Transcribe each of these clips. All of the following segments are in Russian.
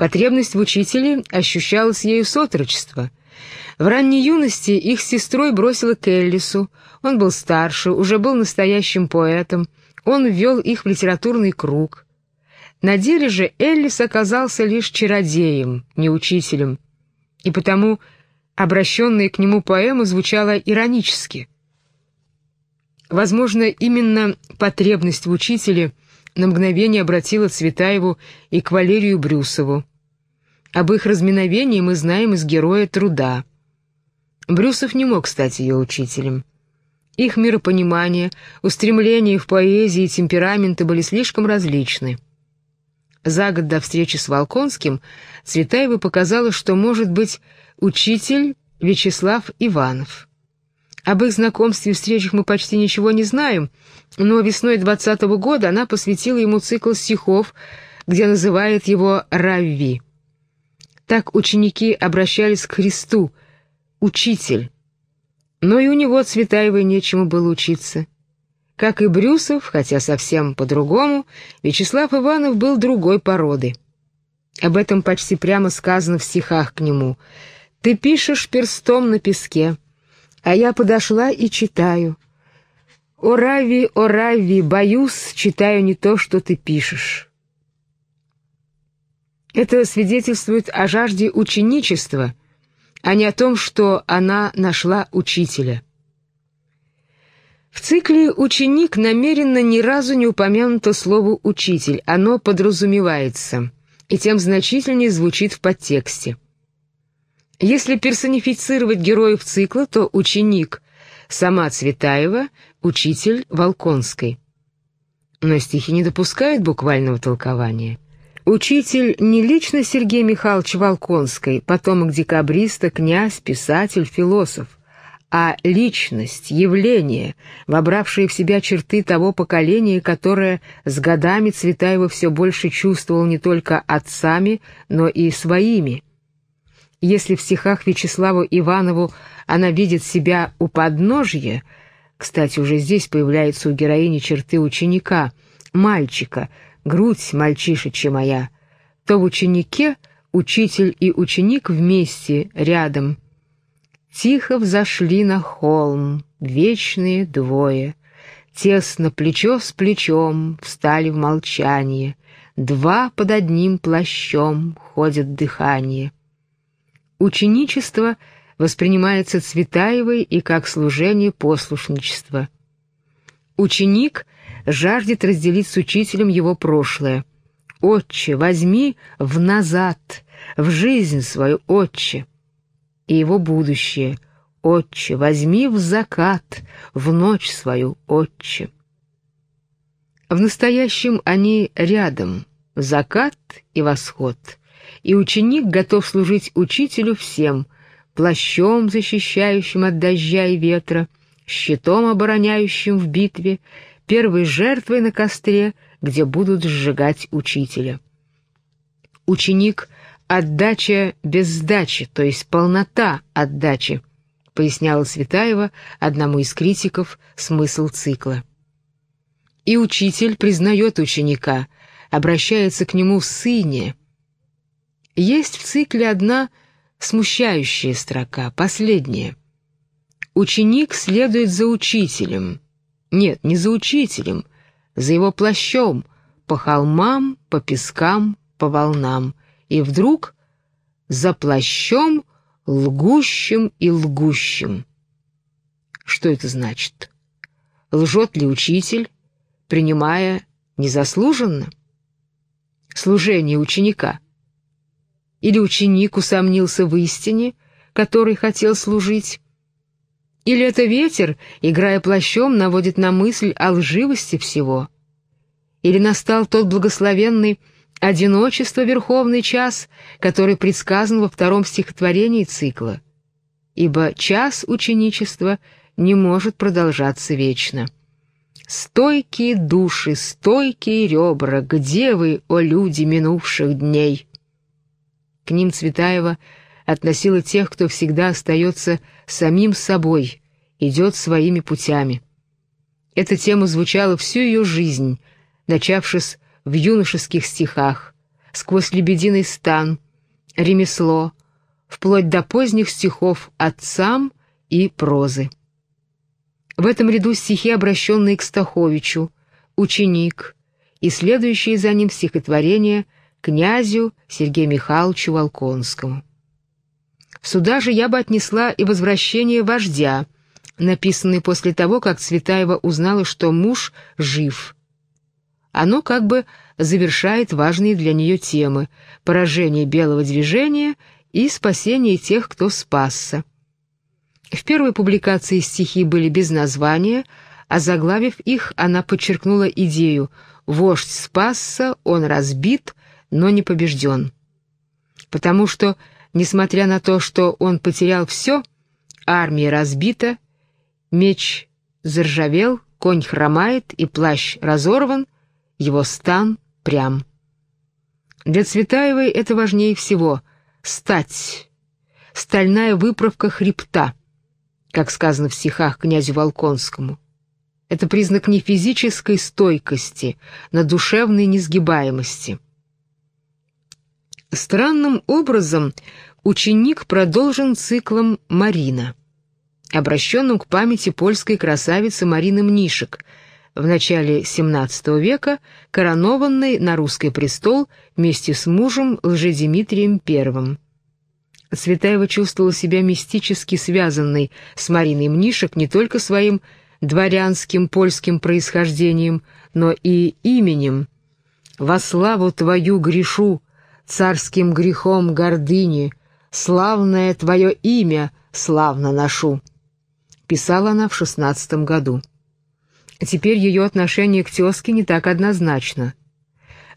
Потребность в учителе ощущалась ею с отрочества. В ранней юности их сестрой бросила к Эллису. Он был старше, уже был настоящим поэтом. Он ввел их в литературный круг. На деле же Эллис оказался лишь чародеем, не учителем. И потому обращенная к нему поэма звучала иронически. Возможно, именно потребность в учителе на мгновение обратила Цветаеву и к Валерию Брюсову. Об их разминовении мы знаем из героя труда. Брюсов не мог стать ее учителем. Их миропонимание, устремления в поэзии и темпераменты были слишком различны. За год до встречи с Волконским Цветаева показала, что может быть учитель Вячеслав Иванов. Об их знакомстве и встречах мы почти ничего не знаем, но весной двадцатого года она посвятила ему цикл стихов, где называет его «Равви». Так ученики обращались к Христу, учитель. Но и у него Цветаевой нечему было учиться. Как и Брюсов, хотя совсем по-другому, Вячеслав Иванов был другой породы. Об этом почти прямо сказано в стихах к нему. «Ты пишешь перстом на песке, а я подошла и читаю. О, Рави, о, Рави, боюсь, читаю не то, что ты пишешь». Это свидетельствует о жажде ученичества, а не о том, что она нашла учителя. В цикле «Ученик» намеренно ни разу не упомянуто слово «учитель», оно подразумевается, и тем значительнее звучит в подтексте. Если персонифицировать героев цикла, то ученик — сама Цветаева, учитель Волконской. Но стихи не допускают буквального толкования — Учитель не лично Сергей Михайлович Волконский, потомок декабриста, князь, писатель, философ, а личность, явление, вобравшее в себя черты того поколения, которое с годами Цветаева все больше чувствовал не только отцами, но и своими. Если в стихах Вячеславу Иванову она видит себя у подножья, кстати, уже здесь появляются у героини черты ученика, мальчика — грудь мальчишечья моя, то в ученике учитель и ученик вместе, рядом. Тихо взошли на холм, вечные двое, тесно плечо с плечом встали в молчание, два под одним плащом ходят дыхание. Ученичество воспринимается Цветаевой и как служение послушничества. Ученик — жаждет разделить с учителем его прошлое. «Отче, возьми в назад, в жизнь свою, отче!» И его будущее. «Отче, возьми в закат, в ночь свою, отче!» В настоящем они рядом, закат и восход, и ученик готов служить учителю всем, плащом, защищающим от дождя и ветра, щитом, обороняющим в битве, первой жертвой на костре, где будут сжигать учителя. Ученик — отдача без сдачи, то есть полнота отдачи, поясняла Светаева одному из критиков смысл цикла. И учитель признает ученика, обращается к нему сыне. Есть в цикле одна смущающая строка, последняя. Ученик следует за учителем — нет, не за учителем, за его плащом, по холмам, по пескам, по волнам. И вдруг за плащом лгущим и лгущим. Что это значит? Лжет ли учитель, принимая незаслуженно? Служение ученика. Или ученик усомнился в истине, который хотел служить, или это ветер, играя плащом, наводит на мысль о лживости всего? Или настал тот благословенный одиночество верховный час, который предсказан во втором стихотворении цикла? Ибо час ученичества не может продолжаться вечно. Стойкие души, стойкие ребра, где вы, о люди минувших дней? К ним Цветаева — относила тех, кто всегда остается самим собой, идет своими путями. Эта тема звучала всю ее жизнь, начавшись в юношеских стихах, сквозь лебединый стан, ремесло, вплоть до поздних стихов отцам и прозы. В этом ряду стихи, обращенные к Стаховичу, ученик, и следующие за ним стихотворения князю Сергею Михайловичу Волконскому. Сюда же я бы отнесла и возвращение вождя, написанное после того, как Цветаева узнала, что муж жив. Оно как бы завершает важные для нее темы — поражение белого движения и спасение тех, кто спасся. В первой публикации стихи были без названия, а заглавив их, она подчеркнула идею «Вождь спасся, он разбит, но не побежден». Потому что, несмотря на то, что он потерял все, армия разбита, меч заржавел, конь хромает и плащ разорван, его стан прям. Для Цветаевой это важнее всего — стать, стальная выправка хребта — как сказано в стихах князю Волконскому. Это признак не физической стойкости, но душевной несгибаемости. Странным образом ученик продолжен циклом «Марина», обращенным к памяти польской красавицы Марины Мнишек, в начале XVII века коронованной на русский престол вместе с мужем Лжедимитрием I. Цветаева чувствовала себя мистически связанной с Мариной Мнишек не только своим дворянским польским происхождением, но и именем. «Во славу твою грешу, царским грехом гордыни, славное твое имя славно ношу», писала она в шестнадцатом году. Теперь ее отношение к тезке не так однозначно.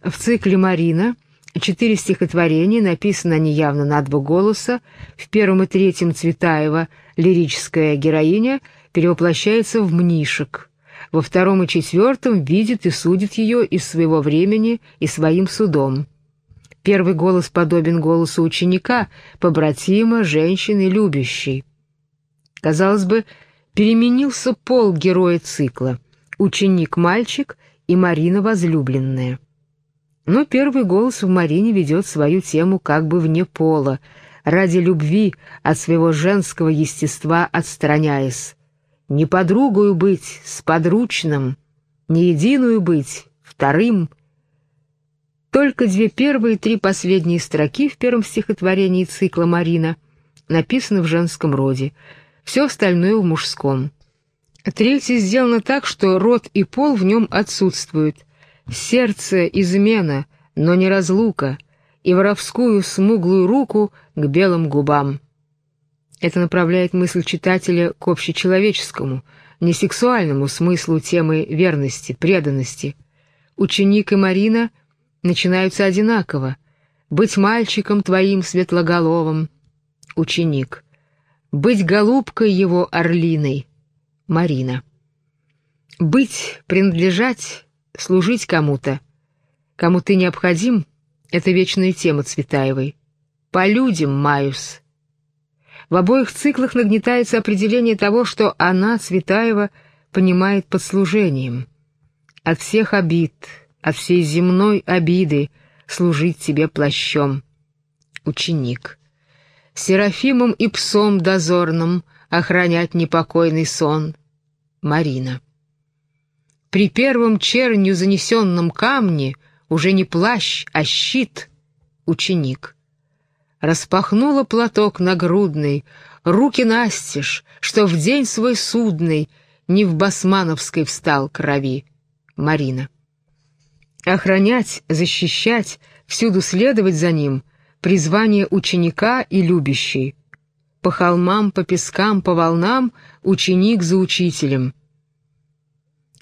В цикле «Марина» Четыре стихотворения, написаны они явно на два голоса. В первом и третьем Цветаева лирическая героиня перевоплощается в мнишек. Во втором и четвертом видит и судит ее из своего времени и своим судом. Первый голос подобен голосу ученика, побратима, женщины, любящей. Казалось бы, переменился пол героя цикла. Ученик-мальчик и Марина возлюбленная. Но первый голос в Марине ведет свою тему как бы вне пола, ради любви от своего женского естества отстраняясь. Не подругою быть с подручным, не единую быть вторым. Только две первые три последние строки в первом стихотворении цикла «Марина» написаны в женском роде, все остальное в мужском. Третье сделано так, что род и пол в нем отсутствуют — Сердце — измена, но не разлука, и воровскую смуглую руку к белым губам. Это направляет мысль читателя к общечеловеческому, не сексуальному смыслу темы верности, преданности. Ученик и Марина начинаются одинаково. «Быть мальчиком твоим светлоголовым» — ученик. «Быть голубкой его орлиной» — Марина. «Быть, принадлежать служить кому-то, кому ты необходим, это вечная тема Цветаевой. По людям маюсь. В обоих циклах нагнетается определение того, что она, Цветаева, понимает под служением. От всех обид, от всей земной обиды служить тебе плащом. Ученик. Серафимом и псом дозорным охранять непокойный сон. Марина. При первом чернью занесенном камне уже не плащ, а щит, ученик. Распахнула платок нагрудный, руки настежь, что в день свой судный не в басмановской встал крови. Марина. Охранять, защищать, всюду следовать за ним — призвание ученика и любящий. По холмам, по пескам, по волнам — ученик за учителем —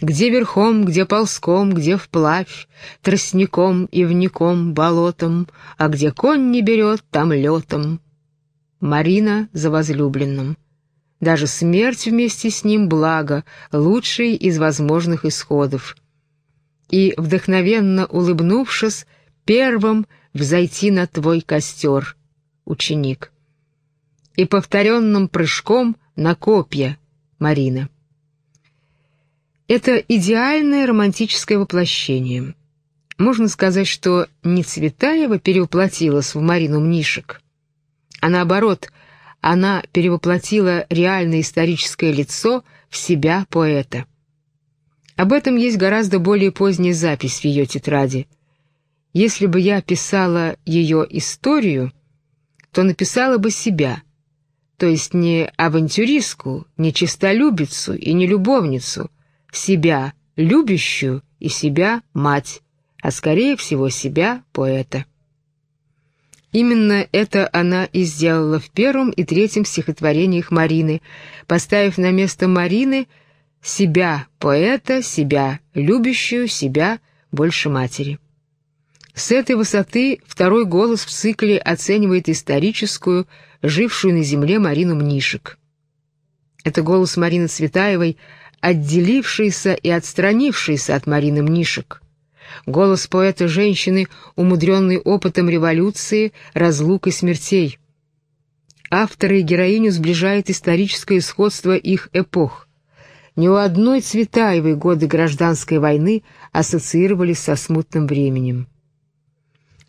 где верхом, где ползком, где вплавь, Тростником и вником, болотом, А где конь не берет, там летом. Марина за возлюбленным. Даже смерть вместе с ним благо, лучший из возможных исходов. И, вдохновенно улыбнувшись, первым взойти на твой костер, ученик. И повторенным прыжком на копья, Марина. Это идеальное романтическое воплощение. Можно сказать, что не Цветаева перевоплотилась в Марину Мнишек, а наоборот, она перевоплотила реальное историческое лицо в себя поэта. Об этом есть гораздо более поздняя запись в ее тетради. Если бы я писала ее историю, то написала бы себя, то есть не авантюристку, не чистолюбицу и не любовницу, себя любящую и себя мать, а скорее всего себя поэта. Именно это она и сделала в первом и третьем стихотворениях Марины, поставив на место Марины себя поэта, себя любящую, себя больше матери. С этой высоты второй голос в цикле оценивает историческую, жившую на земле Марину Мнишек. Это голос Марины Цветаевой, отделившийся и отстранившийся от Марины Мнишек. Голос поэта-женщины, умудренный опытом революции, разлук и смертей. Авторы и героиню сближает историческое сходство их эпох. Ни у одной Цветаевой годы гражданской войны ассоциировались со смутным временем.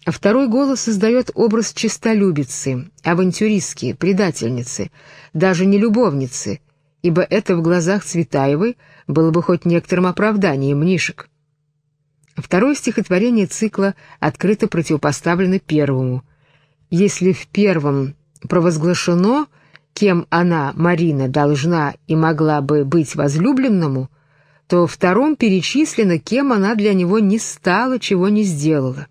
А второй голос создает образ честолюбицы, авантюристки, предательницы, даже не любовницы, ибо это в глазах Цветаевой было бы хоть некоторым оправданием мнишек. Второе стихотворение цикла открыто противопоставлено первому. Если в первом провозглашено, кем она, Марина, должна и могла бы быть возлюбленному, то втором перечислено, кем она для него не стала, чего не сделала.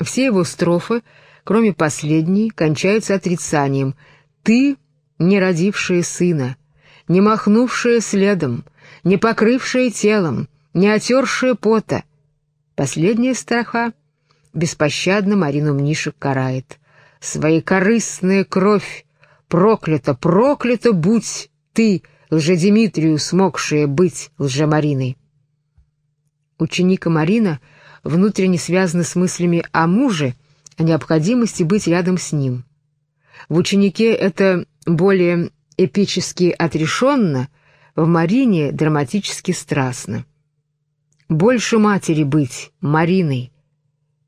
Все его строфы, кроме последней, кончаются отрицанием «ты, не родившая сына», «не махнувшая следом», «не покрывшая телом», «не отершая пота». Последняя строфа беспощадно Марину Мнишек карает. «Своей корыстная кровь, проклята, проклята будь ты, лжедимитрию, смогшая быть лжемариной». Ученика Марина — внутренне связаны с мыслями о муже, о необходимости быть рядом с ним. В ученике это более эпически отрешенно, в Марине драматически страстно. Больше матери быть, Мариной.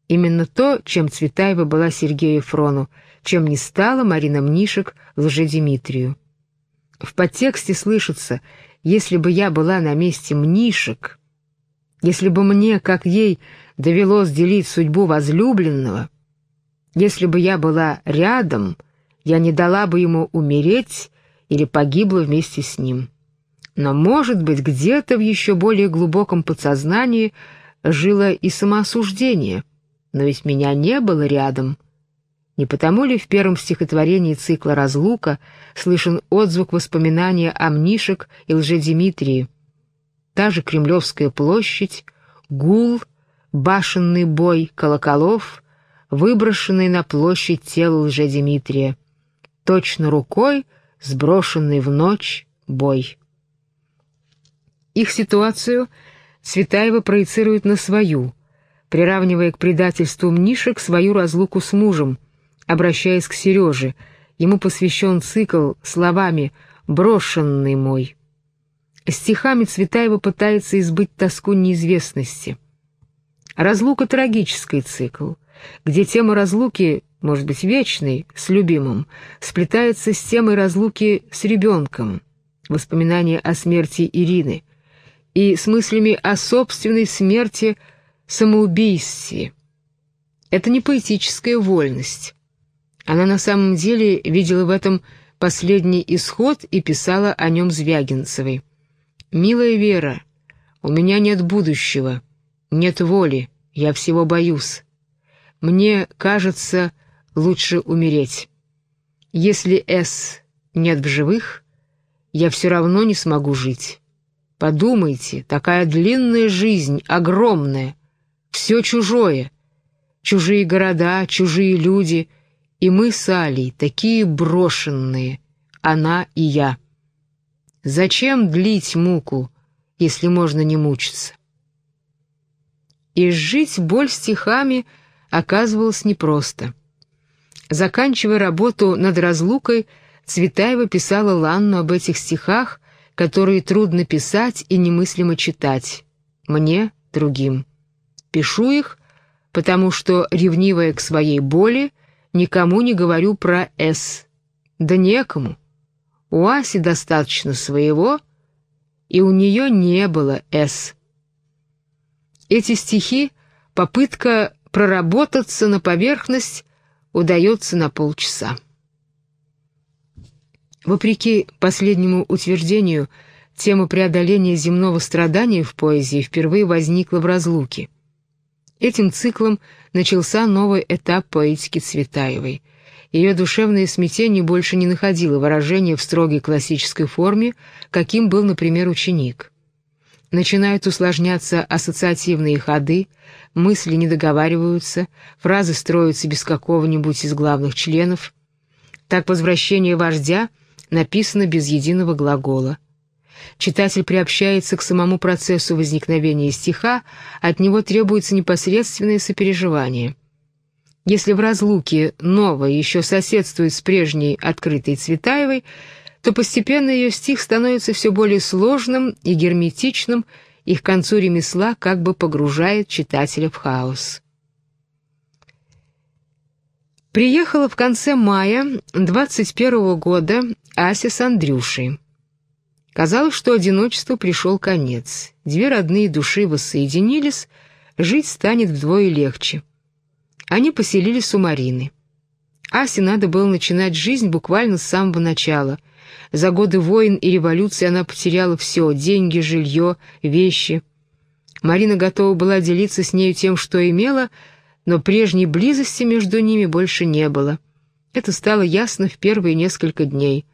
Именно то, чем Цветаева была Сергею Фрону, чем не стала Марина Мнишек Лжедимитрию. В подтексте слышится «Если бы я была на месте Мнишек», если бы мне, как ей, довелось делить судьбу возлюбленного, если бы я была рядом, я не дала бы ему умереть или погибла вместе с ним. Но, может быть, где-то в еще более глубоком подсознании жило и самоосуждение, но ведь меня не было рядом. Не потому ли в первом стихотворении цикла «Разлука» слышен отзвук воспоминания о Мнишек и Лжедимитрии? Та же Кремлевская площадь, гул — башенный бой колоколов, выброшенный на площадь тело лжедимитрия, точно рукой сброшенный в ночь бой. Их ситуацию Цветаева проецирует на свою, приравнивая к предательству Мнишек свою разлуку с мужем, обращаясь к Сереже, ему посвящен цикл словами «брошенный мой». Стихами Цветаева пытается избыть тоску неизвестности — Разлука — трагический цикл, где тема разлуки, может быть, вечной, с любимым, сплетается с темой разлуки с ребенком, воспоминания о смерти Ирины, и с мыслями о собственной смерти, самоубийстве. Это не поэтическая вольность. Она на самом деле видела в этом последний исход и писала о нем Звягинцевой. «Милая Вера, у меня нет будущего». Нет воли, я всего боюсь. Мне кажется, лучше умереть. Если С нет в живых, я все равно не смогу жить. Подумайте, такая длинная жизнь, огромная, все чужое, чужие города, чужие люди, и мы с Алей такие брошенные, она и я. Зачем длить муку, если можно не мучиться? и сжить боль стихами оказывалось непросто. Заканчивая работу над разлукой, Цветаева писала Ланну об этих стихах, которые трудно писать и немыслимо читать. Мне, другим. пишу их, потому что, ревнивая к своей боли, никому не говорю про «С». Да некому. У Аси достаточно своего, и у нее не было «С». Эти стихи — попытка проработаться на поверхность удается на полчаса. Вопреки последнему утверждению, тема преодоления земного страдания в поэзии впервые возникла в разлуке. Этим циклом начался новый этап поэтики Цветаевой. Ее душевное смятение больше не находило выражения в строгой классической форме, каким был, например, ученик. Начинают усложняться ассоциативные ходы, мысли не договариваются, фразы строятся без какого-нибудь из главных членов. Так возвращение вождя — написано без единого глагола. Читатель приобщается к самому процессу возникновения стиха, от него требуется непосредственное сопереживание. Если в разлуке новое еще соседствует с прежней открытой Цветаевой, то постепенно ее стих становится все более сложным и герметичным, и к концу ремесла как бы погружает читателя в хаос. Приехала в конце мая 21 года Ася с Андрюшей. Казалось, что одиночеству пришел конец. Две родные души воссоединились, жить станет вдвое легче. Они поселились у Марины. Асе надо было начинать жизнь буквально с самого начала. За годы войн и революции она потеряла все — деньги, жилье, вещи. Марина готова была делиться с нею тем, что имела — но прежней близости между ними больше не было. Это стало ясно в первые несколько дней.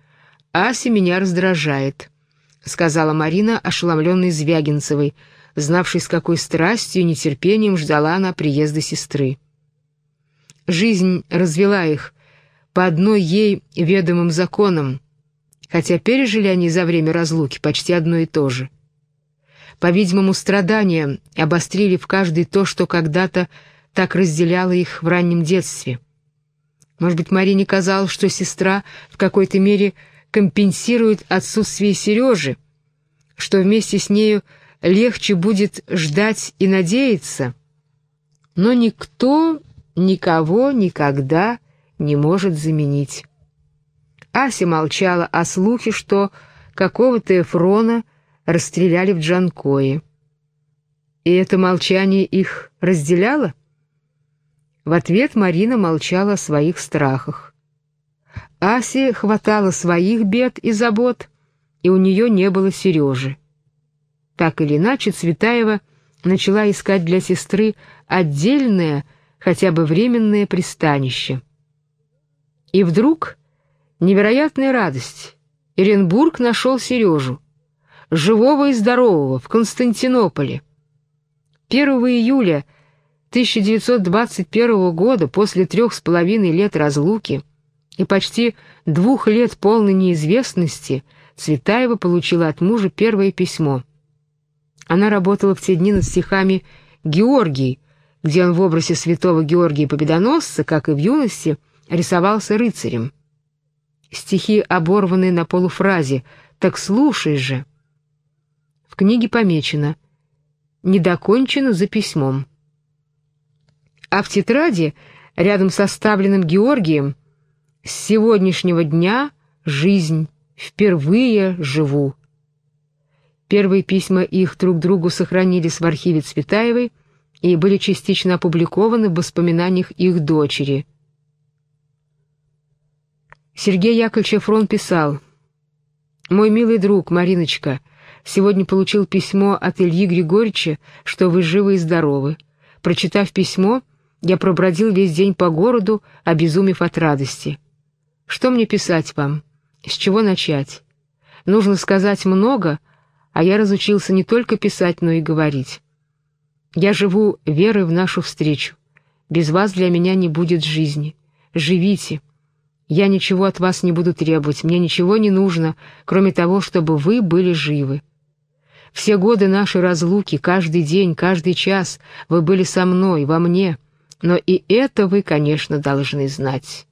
«Ася меня раздражает», — сказала Марина, ошеломленной Звягинцевой, знавшей, с какой страстью и нетерпением ждала она приезда сестры. Жизнь развела их по одной ей ведомым законам, хотя пережили они за время разлуки почти одно и то же. По-видимому, страдания обострили в каждой то, что когда-то так разделяло их в раннем детстве. Может быть, Марине казалось, что сестра в какой-то мере компенсирует отсутствие Сережи, что вместе с нею легче будет ждать и надеяться. Но никто никого никогда не может заменить. Ася молчала о слухе, что какого-то Эфрона расстреляли в Джанкое. И это молчание их разделяло? В ответ Марина молчала о своих страхах. Асе хватало своих бед и забот, и у нее не было Сережи. Так или иначе, Цветаева начала искать для сестры отдельное, хотя бы временное пристанище. И вдруг невероятная радость. Иренбург нашел Сережу, живого и здорового, в Константинополе. 1 июля 1921 года, после трех с половиной лет разлуки и почти двух лет полной неизвестности, Цветаева получила от мужа первое письмо. Она работала в те дни над стихами «Георгий», где он в образе святого Георгия Победоносца, как и в юности, рисовался рыцарем. Стихи оборваны на полуфразе «Так слушай же». В книге помечено «Недокончено за письмом» а в тетради, рядом с оставленным Георгием, «С сегодняшнего дня жизнь, впервые живу». Первые письма их друг другу сохранились в архиве Цветаевой и были частично опубликованы в воспоминаниях их дочери. Сергей Яковлевич Фрон писал «Мой милый друг, Мариночка, сегодня получил письмо от Ильи Григорьевича, что вы живы и здоровы. Прочитав письмо, я пробродил весь день по городу, обезумев от радости. Что мне писать вам? С чего начать? Нужно сказать много, а я разучился не только писать, но и говорить. Я живу верой в нашу встречу. Без вас для меня не будет жизни. Живите. Я ничего от вас не буду требовать, мне ничего не нужно, кроме того, чтобы вы были живы. Все годы нашей разлуки, каждый день, каждый час вы были со мной, во мне — но и это вы, конечно, должны знать.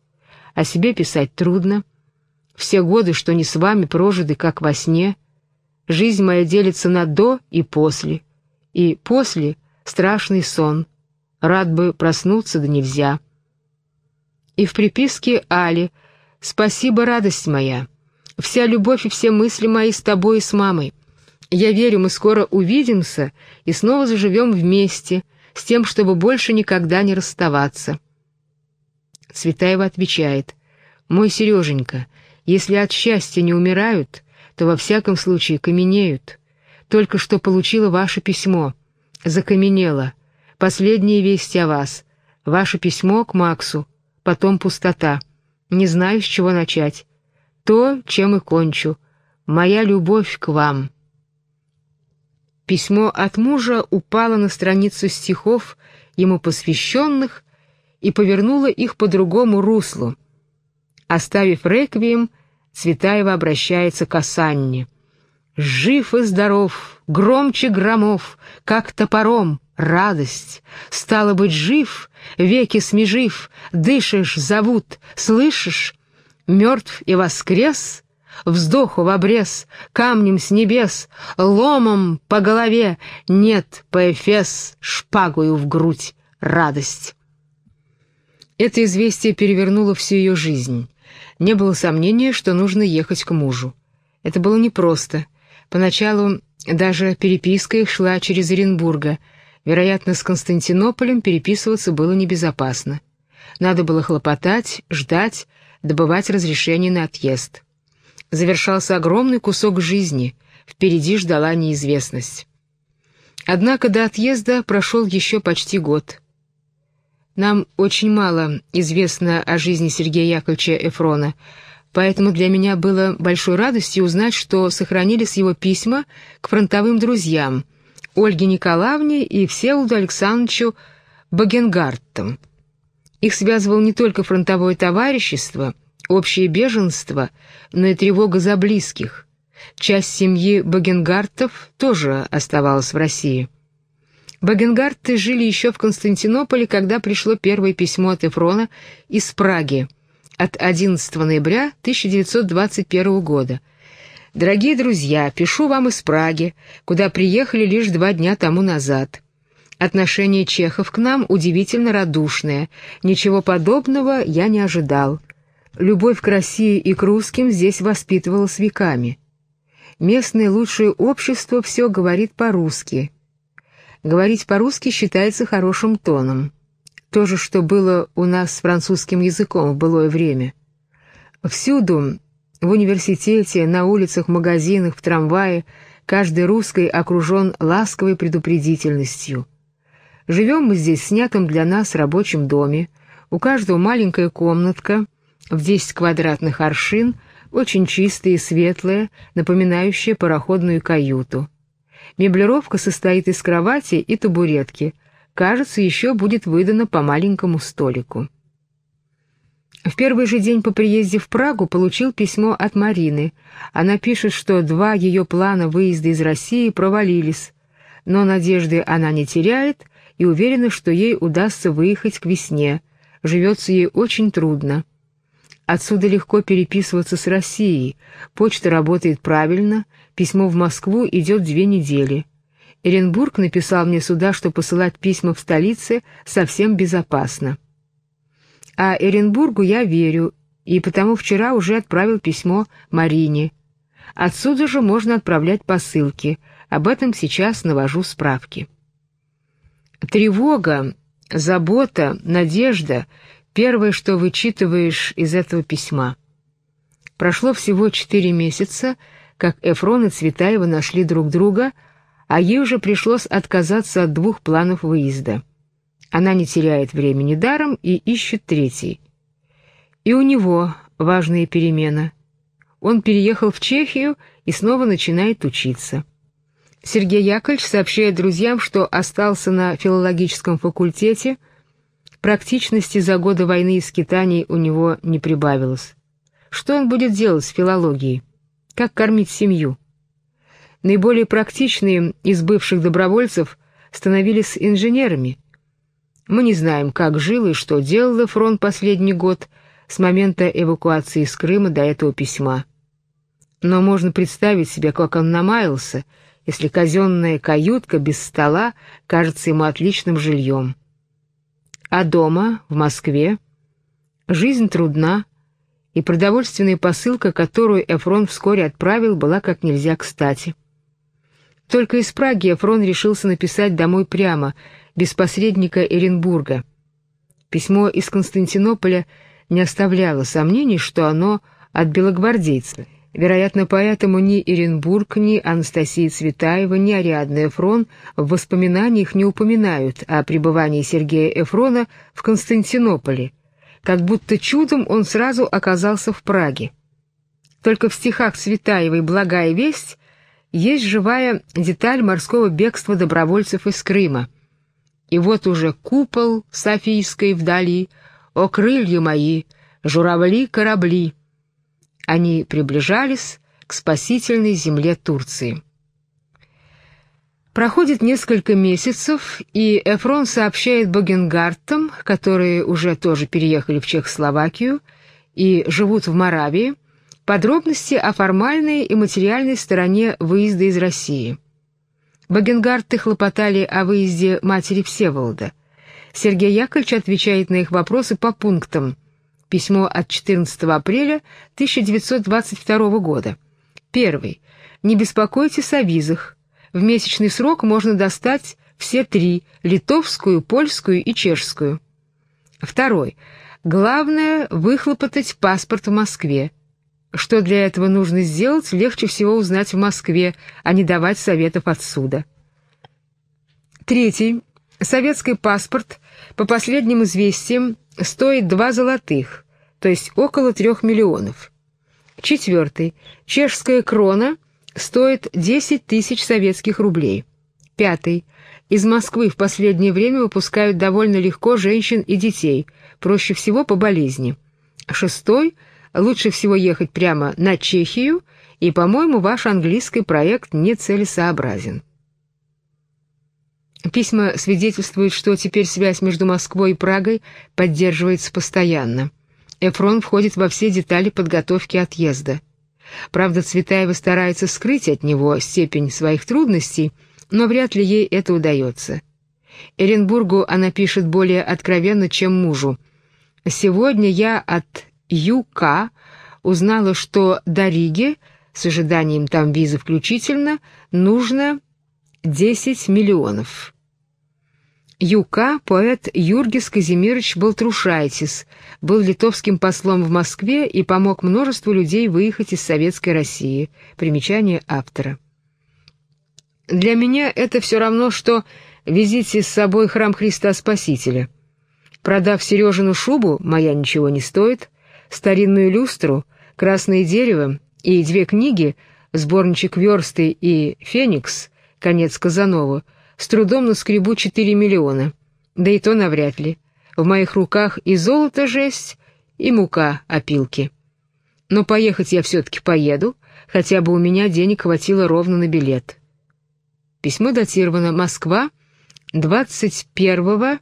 О себе писать трудно. Все годы, что не с вами, прожиты как во сне. Жизнь моя делится на «до» и «после». И «после» страшный сон. Рад бы проснуться, да нельзя. И в приписке Али «Спасибо, радость моя. Вся любовь и все мысли мои с тобой и с мамой. Я верю, мы скоро увидимся и снова заживем вместе, с тем, чтобы больше никогда не расставаться». Цветаева отвечает «Мой Сереженька, если от счастья не умирают, то во всяком случае каменеют. Только что получила ваше письмо. Закаменела. Последние вести о вас. Ваше письмо к Максу. Потом пустота. Не знаю, с чего начать. То, чем и кончу. Моя любовь к вам». Письмо от мужа упало на страницу стихов, ему посвященных, и повернуло их по другому руслу. Оставив реквием, Цветаева обращается к Асанне. «Жив и здоров, громче громов, как топором, радость. Стало быть, жив, веки смежив, дышишь, зовут, слышишь? Мертв и воскрес?» Вздоху в обрез, камнем с небес, ломом по голове, нет, по эфес, шпагою в грудь, радость. Это известие перевернуло всю ее жизнь. Не было сомнения, что нужно ехать к мужу. Это было непросто. Поначалу даже переписка их шла через Оренбурга. Вероятно, с Константинополем переписываться было небезопасно. Надо было хлопотать, ждать, добывать разрешение на отъезд. Завершался огромный кусок жизни, впереди ждала неизвестность. Однако до отъезда прошел еще почти год. Нам очень мало известно о жизни Сергея Яковлевича Эфрона, поэтому для меня было большой радостью узнать, что сохранились его письма к фронтовым друзьям Ольге Николаевне и Всеволоду Александровичу Багенгартам. Их связывало не только фронтовое товарищество, общее беженство, но и тревога за близких. Часть семьи Багенгартов тоже оставалась в России. Багенгарты жили еще в Константинополе, когда пришло первое письмо от Эфрона из Праги от 11 ноября 1921 года. «Дорогие друзья, пишу вам из Праги, куда приехали лишь два дня тому назад. Отношение чехов к нам удивительно радушное, ничего подобного я не ожидал. Любовь к России и к русским здесь воспитывалась веками. Местное лучшее общество все говорит по-русски» Говорить по-русски считается хорошим тоном. То же, что было у нас с французским языком в былое время. Всюду, в университете, на улицах, магазинах, в трамвае, каждый русский окружен ласковой предупредительностью. Живем мы здесь в снятом для нас рабочем доме, у каждого маленькая комнатка в 10 квадратных аршин, очень чистая и светлая, напоминающая пароходную каюту. Меблировка состоит из кровати и табуретки. Кажется, еще будет выдано по маленькому столику. В первый же день по приезде в Прагу получил письмо от Марины. Она пишет, что два ее плана выезда из России провалились, но надежды она не теряет и уверена, что ей удастся выехать к весне. Живется ей очень трудно. Отсюда легко переписываться с Россией, почта работает правильно, Письмо в Москву идет две недели. Эренбург написал мне сюда, что посылать письма в столице совсем безопасно. А Эренбургу я верю, и потому вчера уже отправил письмо Марине. Отсюда же можно отправлять посылки. Об этом сейчас навожу справки. Тревога, забота, надежда — первое, что вычитываешь из этого письма. Прошло всего четыре месяца, как Эфрон и Цветаева нашли друг друга, а ей уже пришлось отказаться от двух планов выезда. Она не теряет времени даром и ищет третий. И у него важная перемена. Он переехал в Чехию и снова начинает учиться. Сергей Яковлевич сообщает друзьям, что остался на филологическом факультете, практичности за годы войны и скитаний у него не прибавилось. Что он будет делать с филологией? Как кормить семью? Наиболее практичные из бывших добровольцев становились инженерами. Мы не знаем, как жил и что делал фронт последний год с момента эвакуации из Крыма до этого письма. Но можно представить себе, как он намаялся если казенная каютка без стола кажется ему отличным жильем. А дома, в Москве, жизнь трудна, и продовольственная посылка, которую Эфрон вскоре отправил, была как нельзя кстати. Только из Праги Эфрон решился написать домой прямо, без посредника Эренбурга. Письмо из Константинополя не оставляло сомнений, что оно от белогвардейца. Вероятно, поэтому ни Иренбург, ни Анастасия Цветаева, ни Ариадна Эфрон в воспоминаниях не упоминают о пребывании Сергея Эфрона в Константинополе, как будто чудом он сразу оказался в Праге. Только в стихах Цветаевой «Благая весть» есть живая деталь морского бегства добровольцев из Крыма. И вот уже купол Софийской вдали, о крылья мои, журавли-корабли. Они приближались к спасительной земле Турции. Проходит несколько месяцев, и Эфрон сообщает Богенгартам, которые уже тоже переехали в Чехословакию и живут в Моравии, подробности о формальной и материальной стороне выезда из России. Багенгарты хлопотали о выезде матери Всеволода. Сергей Яковлевич отвечает на их вопросы по пунктам. Письмо от 14 апреля 1922 года. Первый. Не беспокойтесь о визах. В месячный срок можно достать все три – литовскую, польскую и чешскую. Второй. Главное – выхлопотать паспорт в Москве. Что для этого нужно сделать, легче всего узнать в Москве, а не давать советов отсюда. Третий. Советский паспорт, по последним известиям, стоит два золотых, то есть около трех миллионов. Четвертый. Чешская крона – стоит 10 тысяч советских рублей. Пятый. Из Москвы в последнее время выпускают довольно легко женщин и детей, проще всего по болезни. Шестой. Лучше всего ехать прямо на Чехию, и, по-моему, ваш английский проект нецелесообразен. Письма свидетельствуют, что теперь связь между Москвой и Прагой поддерживается постоянно. Эфрон входит во все детали подготовки отъезда. Правда, Цветаева старается скрыть от него степень своих трудностей, но вряд ли ей это удается. Эренбургу она пишет более откровенно, чем мужу. «Сегодня я от ЮК узнала, что до Риги, с ожиданием там визы включительно, нужно 10 миллионов». Юка, поэт Юргис Казимирович Балтрушайтис, был литовским послом в Москве и помог множеству людей выехать из Советской России. Примечание автора. Для меня это все равно, что везите с собой храм Христа Спасителя. Продав Сережину шубу, моя ничего не стоит, старинную люстру, красное дерево и две книги, сборничек версты и «Феникс», конец Казанова — с трудом наскребу 4 миллиона. Да и то навряд ли. В моих руках и золото жесть, и мука опилки. Но поехать я все-таки поеду, хотя бы у меня денег хватило ровно на билет. Письмо датировано «Москва», 21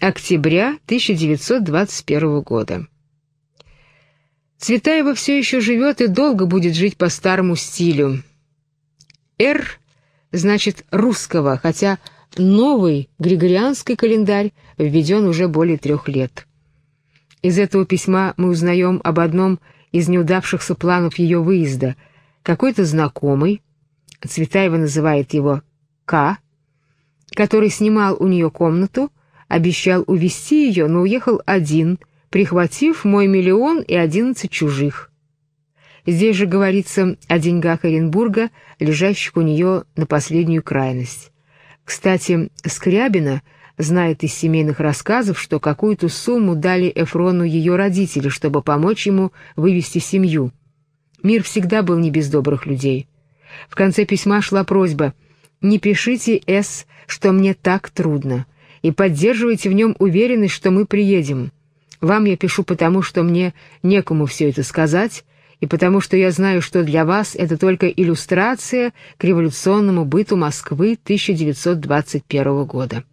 октября 1921 года. Цветаева все еще живет и долго будет жить по старому стилю. «Р» значит русского, хотя новый григорианский календарь введен уже более трех лет. Из этого письма мы узнаем об одном из неудавшихся планов ее выезда. Какой-то знакомый, Цветаева называет его К, который снимал у нее комнату, обещал увезти ее, но уехал один, прихватив мой миллион и одиннадцать чужих. Здесь же говорится о деньгах Оренбурга, лежащих у нее на последнюю крайность. Кстати, Скрябина знает из семейных рассказов, что какую-то сумму дали Эфрону ее родители, чтобы помочь ему вывести семью. Мир всегда был не без добрых людей. В конце письма шла просьба «Не пишите, С, что мне так трудно, и поддерживайте в нем уверенность, что мы приедем. Вам я пишу потому, что мне некому все это сказать, и потому что я знаю, что для вас это только иллюстрация к революционному быту Москвы 1921 года.